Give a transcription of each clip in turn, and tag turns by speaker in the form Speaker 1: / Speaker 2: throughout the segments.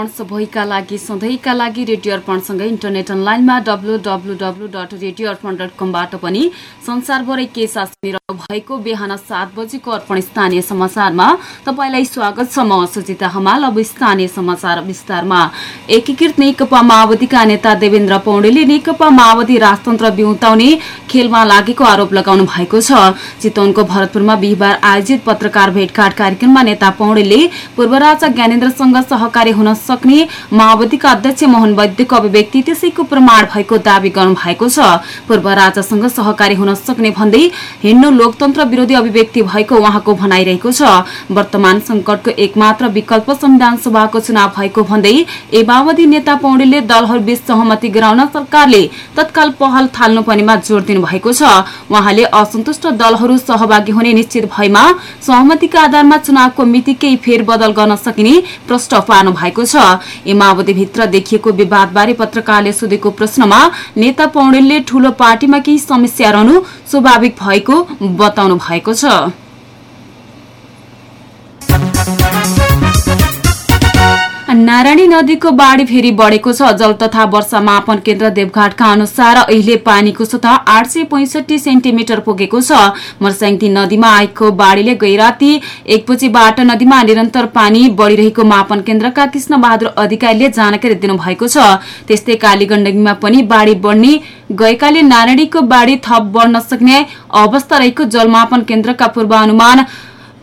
Speaker 1: अर्पण सबैका लागि सधैँका लागि रेडियो अर्पणसँगै इन्टरनेट अनलाइनमा W W W dot radio Arpan dot कमबाट पनि संसारभरै के साथ सुनिरहनु भएको बिहान सात बजेको अर्पण स्थानीय समाचारमा तपाईँलाई स्वागत छ म सुजिता हमाल अब स्थानीय समाचार विस्तारमा। एकीकृत नेकपा माओवादीका नेता देवेन्द्र पौडेलले नेकपा माओवादी राजतन्त्र बिउताउने खेलमा लागेको आरोप लगाउनु भएको छ। चितवनको भरतपुरमा बिहिबार आयोजित पत्रकार भेटघाट कार्यक्रममा नेता पौडेलले पूर्व राजा ज्ञानेन्द्रसँग सहकारी हुन सक्ने माओवादीका अध्यक्ष मोहन वैद्यको अभिव्यक्ति त्यसैको प्रमाण भएको दावी गर्नु भएको छ। पूर्व राजासँग सहकारी हुन सक्ने भन्दै हिँड्नु लोकतन्त्र विरोधी अभिव्यक्ति भएको उहाँको भनाइरहेको छ। वर्तमान संकटको एकमात्र विकल्प संविधान सभाको चुनाव भएको भन्दै ए माओवादी नेता पौडेलले दलहरूबीच सहमति गराउन सरकारले तत्काल पहल थाल्नुपर्नेमा जोड़ दिनु भएको छ। उहाँले असन्तुष्ट दलहरू सहभागी हुने निश्चित भएमा सहमतिका आधारमा चुनावको मिति केही फेरबदल गर्न सकिने प्रश्न पार्नु भएको छ। ए माओवादीभित्र देखिएको विवादबारे पत्रकारले सोधेको प्रश्नमा नेता पौडेलले ठूलो पार्टीमा केही समस्या रहनु स्वाभाविक भएको बताउनु भएको छ। नारायणी नदीको बाढ़ी फेरि बढेको छ। जल तथा वर्षा मापन केन्द्र देवघाटका अनुसार अहिले पानीको सतह आठ सय पैंसठी सेन्टिमिटर पुगेको छ। मर्स्याङती नदीमा आएको बाढ़ीले गैराती एक बजीबाट नदीमा निरन्तर पानी बढ़िरहेको मापन केन्द्रका कृष्ण बहादुर अधिकारीले जानकारी दिनुभएको छ। त्यस्तै कालीगण्डकीमा पनि बाढ़ी बढ्ने गएकाले नारायणीको बाढ़ी थप बढ्न सक्ने अवस्था रहेको जलमापन केन्द्रका पूर्वानुमान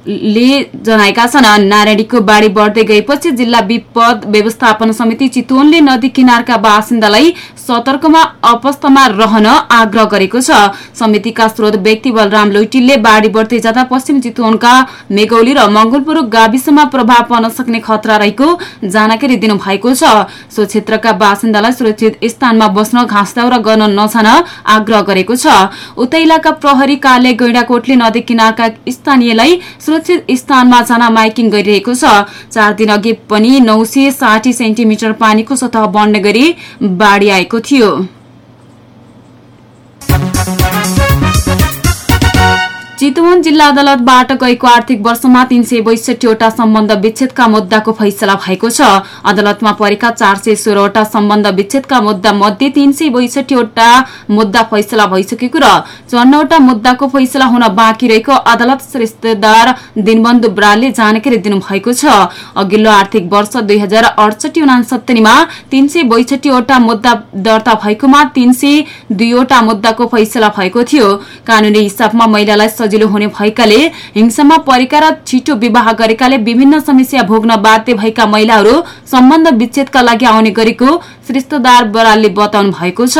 Speaker 1: ले जनाएका छन्। नारायणीको बाढ़ी बढ्दै गएपछि जिल्ला विपद व्यवस्थापन समिति चितवनले नदी किनारका बासिन्दालाई सतर्कमा अवस्थामा रहन आग्रह गरेको छ। समितिका स्रोत व्यक्ति बलराम लोइटिलले बाढ़ी बढ्दै जाँदा पश्चिम चितवनका मेगौली र मंगलपुर गाविसमा प्रभाव पर्न सक्ने खतरा रहेको जानकारी दिनुभएको छ। सो क्षेत्रका बासिन्दालाई सुरक्षित स्थानमा बस्न घाँस दाउरा गर्न नछान आग्रह गरेको छ। उता इलाका प्रहरी कार्यालय गैंडाकोटले नदी किनारका स्थानीयलाई सुरक्षित स्थानमा जान माइकिङ गरिरहेको छ। चार दिन अघि पनि नौ सय साठी सेन्टिमिटर पानीको सतह बढ्ने गरी बाढ़ी आएको थियो। चितवन जिल्ला अदालतबाट गएको आर्थिक वर्षमा तीन सय बैसठीवटा सम्बन्ध विच्छेदका मुद्दाको फैसला भएको छ। अदालतमा परेका चार सय सोह्रवटा सम्बन्ध विच्छेदका मुद्दा मध्ये तीन सय बैसठीवटा मुद्दा फैसला भइसकेको र चौवन्नवटा मुद्दाको फैसला हुन बाँकी रहेको अदालत रिश्तेदार दिनबन्धु बरालले जानकारी दिनुभएको छ। अघिल्लो आर्थिक वर्ष दुई हजार अडसठी उनासत्तरीमा तीन सय बैसठीवटा मुद्दा दर्ता भएकोमा तीन सय दुईवटा मुद्दाको फैसला भएको थियो। कानूनी हिसाबमा महिलालाई सजिलो हुने भएकाले हिंसामा परेका र छिटो विवाह गरेकाले विभिन्न समस्या भोग्न बाध्य भएका महिलाहरू सम्बन्ध विच्छेदका लागि आउने गरेको श्रेष्ठदार बरालले बताउनु भएको छ।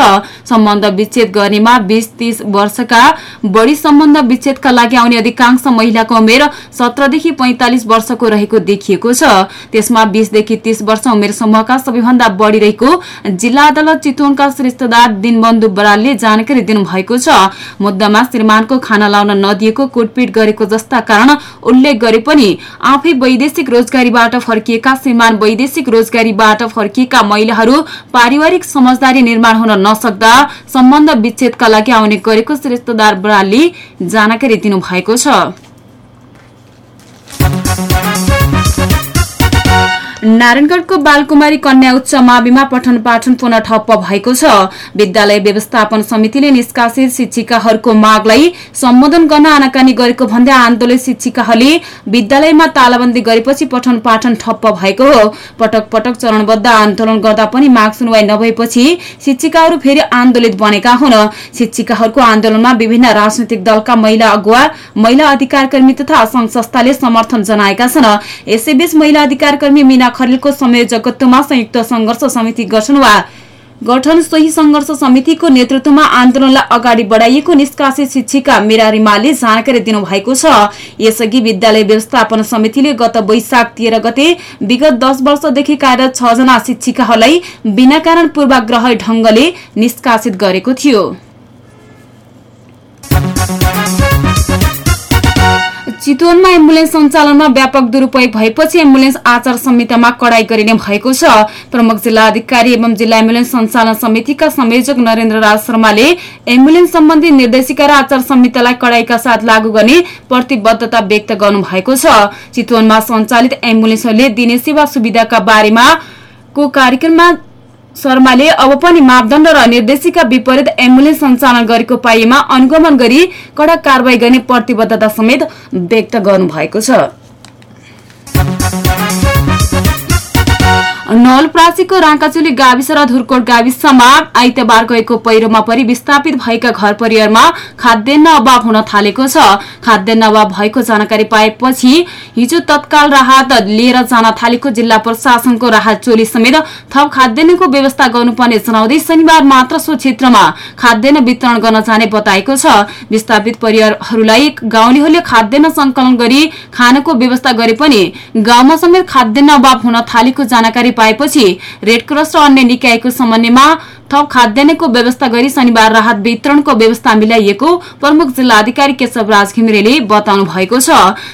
Speaker 1: सम्बन्ध विच्छेद गर्नेमा बीस तीस वर्षका बढ़ी सम्बन्ध विच्छेदका लागि आउने अधिकांश महिलाको उमेर सत्रदेखि पैंतालिस वर्षको रहेको देखिएको छ। त्यसमा बीसदेखि तीस वर्ष उमेर समूहका सबैभन्दा बढ़ी रहेको जिल्ला अदालत चितवनका श्रेष्ठदार दिनबन्धु बरालले जानकारी दिनुभएको छ। मुद्दामा श्रीमानको खाना लाउन नदिएको कुटपिट गरेको जस्ता कारण उल्लेख गरे पनि आफै वैदेशिक रोजगारीबाट फर्किएका श्रीमान वैदेशिक रोजगारीबाट फर्किएका महिलाहरू पारिवारिक समझदारी निर्माण हुन नसक्दा सम्बन्ध विच्छेदका लागि आउने गरेको श्रेष्ठदार बरालले जानकारी दिनुभएको छ। नारायणगढ़को बालकुमारी कन्या उच्च माविमा पठन पाठन पुनः ठप्प भएको छ। विद्यालय व्यवस्थापन समितिले निष्कासित शिक्षिकाहरूको मागलाई सम्बोधन गर्न आनाकानी गरेको भन्दै आन्दोलित शिक्षिकाहरूले विद्यालयमा तालाबन्दी गरेपछि पठन पाठन ठप्प भएको हो। पटक पटक चरणबद्ध आन्दोलन गर्दा पनि माग सुनवाई नभएपछि शिक्षिकाहरू फेरि आन्दोलित बनेका हुन्। शिक्षिकाहरूको आन्दोलनमा विभिन्न राजनैतिक दलका महिला अगुवा महिला अधिकार तथा संघ संस्थाले समर्थन जनाएका छन्। यसैबीच महिला अधिकार मीना खरेलको संयोजकत्वमा संयुक्त संघर्ष समिति गठन वा गठन सोही संघर्ष समितिको नेतृत्वमा आन्दोलनलाई अगाडि बढाइएको निष्कासित शिक्षिका मेरा रिमालले जानकारी दिनुभएको छ। यसअघि विद्यालय व्यवस्थापन समितिले गत वैशाख तेह्र गते विगत दस वर्षदेखि कार्यरत छ जना शिक्षिकाहरूलाई बिना कारण पूर्वाग्रह ढंगले निष्कासित गरेको थियो। चितवनमा एम्बुलेन्स सञ्चालनमा व्यापक दुरूपयोग भएपछि एम्बुलेन्स आचार संहितामा कडाई गरिने भएको छ। प्रमुख जिल्ला अधिकारी एवं जिल्ला एम्बुलेन्स सञ्चालन समितिका संयोजक नरेन्द्र राज शर्माले एम्बुलेन्स सम्बन्धी निर्देशिका र आचार संहितालाई कडाईका साथ लागू गर्ने प्रतिबद्धता व्यक्त गर्नु भएको छ। चितवनमा सञ्चालित एम्बुलेन्सहरूले दिने सेवा सुविधाका बारेमा को कार्यक्रममा शर्माले अब पनि मापदण्ड र निर्देशिका विपरीत एम्बुलेन्स सञ्चालन गरेको पाइएमा अनुगमन गरी कड़ा कारवाही गर्ने प्रतिबद्धता समेत व्यक्त गर्नुभएको छ। नलप्रासीको राङ्काचुली गाविस र धुरकोट गाविसमा आइतबार गएको पहिरोमा परि विस्थापित भएका घर परिवारमा खाद्यान्न अभाव हुन थालेको छ। खाद्यान्न अभाव भएको जानकारी पाएपछि हिजो तत्काल राहत लिएर जान थालेको जिल्ला प्रशासनको राहत चोली समेत थप खाद्यान्नको व्यवस्था गर्नुपर्ने जनाउँदै शनिबार मात्र सो क्षेत्रमा खाद्यान्न वितरण गर्न जाने बताएको छ। विस्थापित परिवारहरूलाई गाउँलेहरूले खाद्यान्न संकलन गरी खानको व्यवस्था गरे पनि गाउँमा समेत खाद्यान्न अभाव हुन थालेको जानकारी पाएपछि रेडक्रस र अन्य निकायको समन्वयमा थप खाद्यान्नको व्यवस्था गरी शनिबार राहत वितरणको व्यवस्था मिलाइएको प्रमुख जिल्ला अधिकारी केशव राज घिमिरेले बताउनु भएको छ।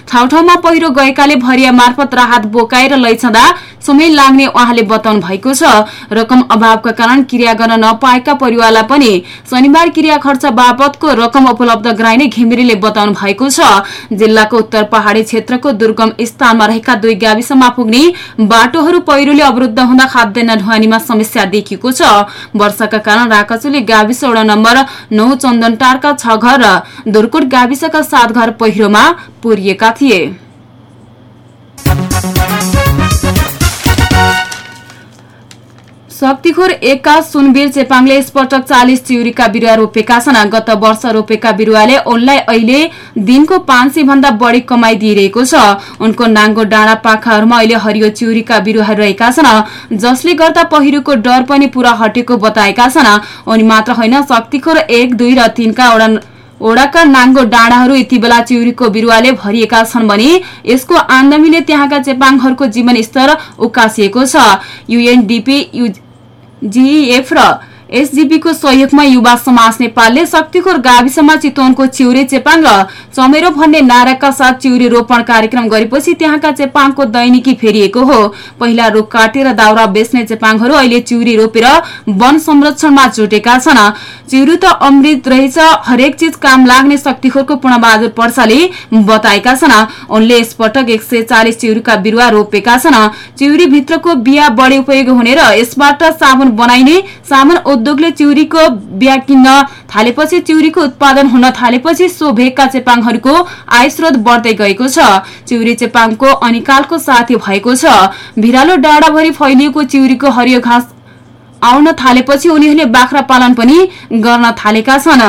Speaker 1: ठाउँ ठाउँमा पहिरो गएकाले भरिया मार्फत राहत बोकाएर लैछँदा समय लाग्ने उहाँले बताउनु भएको छ। रकम अभावका कारण क्रिया गर्न नपाएका परिवारलाई पनि शनिबार क्रिया खर्च बापतको रकम उपलब्ध गराइने घिमिरेले बताउनु भएको छ। जिल्लाको उत्तर पहाड़ी क्षेत्रको दुर्गम स्थानमा रहेका दुई गाविसमा पुग्ने बाटोहरू पहिरोले अवरुद्ध हुँदा खाद्यान्न ढुवानीमा समस्या देखिएको छ। वर्षाका कारण राकाचुली गाविस वडा नम्बर नौ चन्दनटारका छ घर र दुर्कोट गाविसका सात घर पहिरोमा पुरिएका थिए। शक्तिखोर एकका सुनवीर चेपाङले यसपटक चालिस चिउरीका बिरुवा रोपेका छन्। गत वर्ष रोपेका बिरुवाले उनलाई अहिले दिनको पाँच सय भन्दा बढी कमाई दिइरहेको छ। उनको नाङ्गो डाँडा पाखाहरूमा अहिले हरियो चिउरीका बिरुवाहरू रहेका छन्। जसले गर्दा पहिरोको डर पनि पूरा हटेको बताएका छन्। उनी मात्र होइन शक्तिखोर एक दुई र तीनका वडा ओडाका नाङ्गो डाँडाहरू यति बेला चिउरीको बिरुवाले भरिएका छन् भने यसको आमदामीले त्यहाँका चेपाङहरूको जीवन स्तर उकासिएको छ। युएनडीपी जीएफ र एसजीपीको सहयोगमा युवा समाज नेपालले शक्तिखोर गाविसमा चितवनको चिउरे चेपाङ र चमेरो भन्ने नाराका साथ चिउरी रोपण कार्यक्रम गरेपछि त्यहाँका चेपाङको दैनिकी फेरिएको हो। पहिला रुख काटेर दाउरा बेच्ने चेपाङहरू अहिले चिउरी रोपेर वन संरक्षणमा जुटेका छन्। चिउरी त अमृत रहेछ हरेक चिज काम लाग्ने शक्तिखोरको पूर्णबहादुर पर्साले बताएका छन्। उनले यसपटक एक सय चालिस चिउरीका बिरुवा रोपेका छन्। चिउरी भित्रको बिहा बढी उपयोग हुने र यसबाट साबुन बनाइने साबुन उद्योगले चिउरीको बिहा किन्न थालेपछि चिउरीको उत्पादन हुन थालेपछि सो भेगका चेपाङहरूको आय स्रोत बढ्दै गएको छ। चिउरी चेपाङको अनिकालको साथी भएको छ। भिरालो डाँडाभरि फैलिएको चिउरीको हरियो घाँस आउन थालेपछि उनीहरूले बाख्रा पालन पनि गर्न थालेका छन्।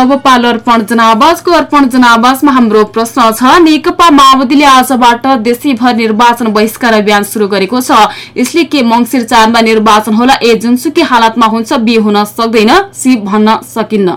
Speaker 1: अब पालो अर्पण जनावासको अर्पण जनावासमा हाम्रो प्रश्न छ नेकपा माओवादीले आजबाट देशैभर निर्वाचन बहिष्कार अभियान शुरू गरेको छ। यसले के मंगिर चारमा निर्वाचन होला? ए जुनसुकी हालतमा हुन्छ बी हुन सक्दैन सी भन्न सकिन्न।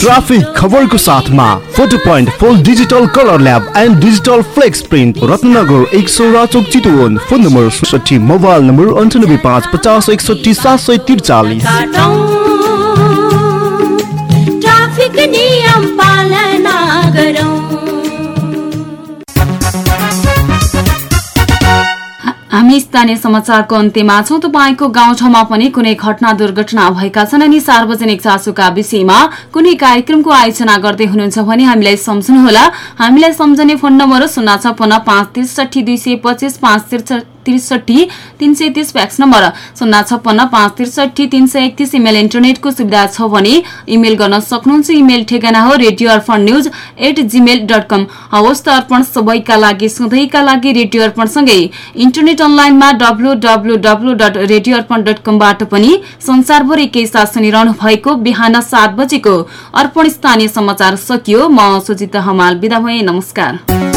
Speaker 2: ट्राफिक खबर
Speaker 3: ट्राफिक खबरको साथमा photo point full digital colour lab and digital flex print Ratnanagar एक सौ राचोक चितवन फोन नम्बर सठी मोबाइल नम्बर अन्ठानब्बे पाँच पचास एकसठी सात सय त्रिचालिस।
Speaker 4: ट्राफिक नियम पालना गरौँ।
Speaker 1: हामी स्थानीय समाचारको अन्त्यमा छौँ। तपाईँको गाउँठाउँमा पनि कुनै घटना दुर्घटना भएका छन् अनि सार्वजनिक चासोका विषयमा कुनै कार्यक्रमको आयोजना गर्दै हुनुहुन्छ भने हामीलाई सम्झनुहोला। हामीलाई सम्झने फोन नम्बर हो शून्य छपन्न पाँच त्रिसठी दुई सय पच्चिस पाँच त्रिसठी तीन सय तीस फ्याक्स नम्बर शून्य छप्पन्न पाँच त्रिसठी तीन सय एकतिस इमेल इन्टरनेटको सुविधा छ भने इमेल गर्न सक्नुहुन्छ। इमेल ठेगाना हो radio Arpan news at Gmail dot com हवस् त अर्पण सबैका लागि सधैँका लागि रेडियो अर्पणसँगै इन्टरनेट अनलाइनमा W dot radio Arpan dot कमबाट पनि संसारभरि केही साथ सुनिरहनु भएको बिहान सात बजेको अर्पण स्थानीय समाचार सकियो। म सुजिता हमाल बिदा भए नमस्कार।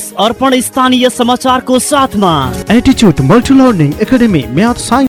Speaker 5: अर्पण स्थानीय समाचार समाचारको साथमा।
Speaker 3: एटिच्युड multi learning academy math science